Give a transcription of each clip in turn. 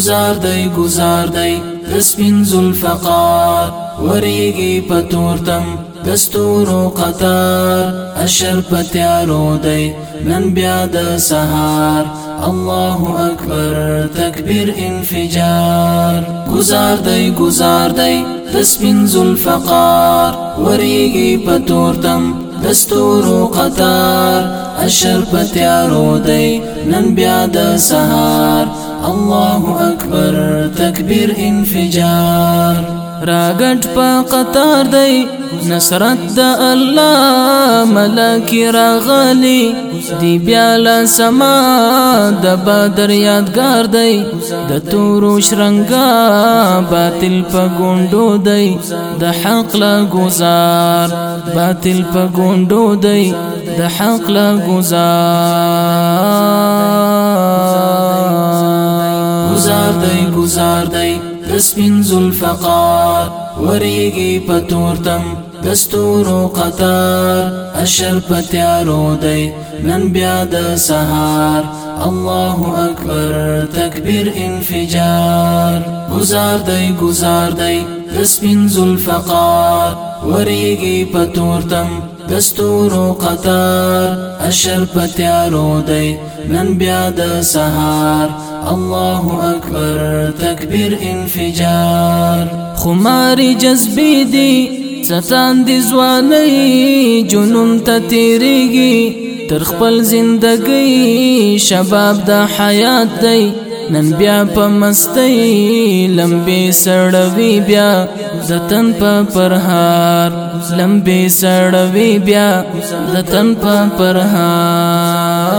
گزار دی گزار دی د سپین زلفقار وریگی پتورتم دستور و قطار اشر پتیارو دی نن بیاد سهار الله اکبر تکبیر انفجار گزار دی گزار دی د سپین زلفقار وریگی پتورتم دستورو قطار اشر پتیارو دی نن بیا د سهار الله اکبر تکبیر انفجار راګټ په قطار دی نصرت د الله ملک راغلی دی بیا له سما د بدر یادګار دی د تورو شرنګا باطل په ګوندو دی د حق لا گزار باطل په ګوندو دی د حق لا گزار گزار دی گزار دی د سپین زلفقار وریږي په تورتم دستورو قطار اشر په تیارو دی نن بیا د سهار الله اکبر تکبیر انفجار گزار دی گزار دی د سپین زلفقار وریږي په تورتم دستورو قطار اشر پتیارو دی نن بیا د سهار الله اکبر تکبیر انفجار خماری جذبی دی ستان دی زوانی جنون ته تیریږي تر خپل زندګۍ شباب د حیات دی نن بیا په مستی لمبي سړوي بیا د تن په پرهار لمبي سړوي بیا د تن په پرهار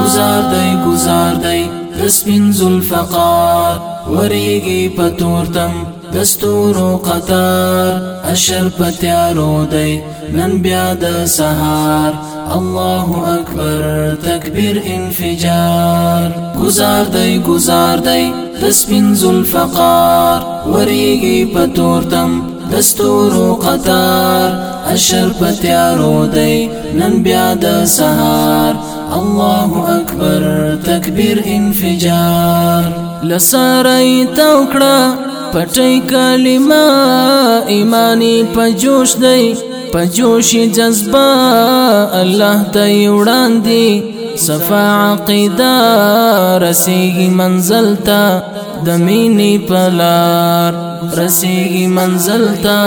گزار دی گزار دی د سپین زلفقار ورېږي په تورتم دستورو قطار اشر پتیارو دی نن بیا د سهار الله اکبر تکبیر انفجار گزار دی گزار دی دسپین زلفقار وریگی پتورتم دستورو قطار اشر پتیارو دی نن بیا د سهار الله اکبر تکبیر انفجار لسارای توکړه پټی کلمه ایمانی پجوش دی پجوش جذبه الله ته وړاندې صفا عقیده رسیږي منزل ته د مینې پلار رسیږي منزل ته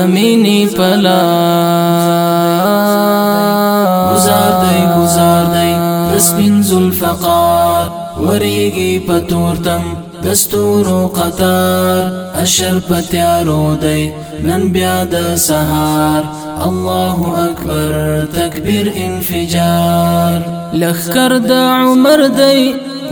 د مینې پلار گزار دی گزار دی رسمین ذوالفقار وریږي پتورتم دستورو قطار اشر پتیارو دی نن بیا د سهار الله اکبر تکبیر انفجار لخر د عمر دی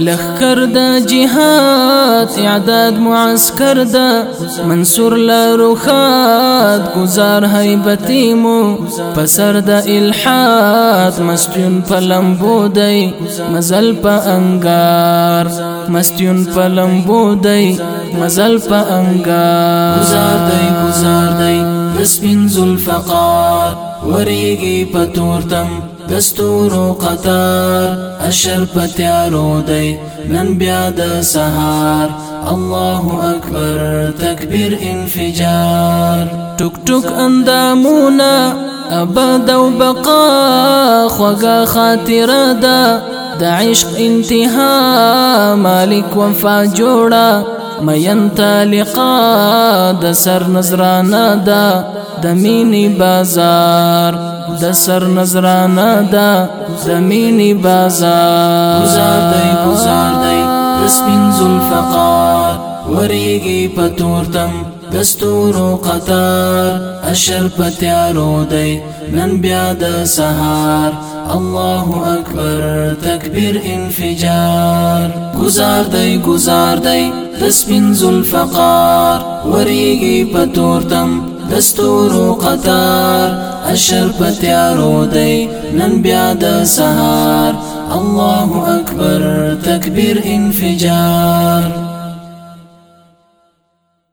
لخر دا جهاد اعداد معسكر دا منصور لروخات گزار حیبتی مو پسر دا الحاد مستيون پا لمبو مزل پا انگار مستيون پا لمبو مزل پا انگار گزار دی گزار دی ذو الفقار وريقي پتورتم دستورو قطار اشر پتیارو دی نن بیا سهار الله اکبر تکبیر انفجار توك توك اندامونا أبدا وبقى بقا خوږه خاطره دا دا عشق انتها مالک وفا جوړه مین تالقا دا سر نظرانا دا دا مینی بازار د سر نظرانه دا زمینی بازار گزار دی گزار دی دسپین زلفقار وریگی پتورتم و قطار اشر پتیارو دی نن بیاد سهار الله اکبر تکبیر انفجار گزار دی گزار دی دسپین زلفقار وریگی پتورتم دستورو قطار اشر پتیارو دی نن بیا د سهار الله اکبر تکبیر انفجار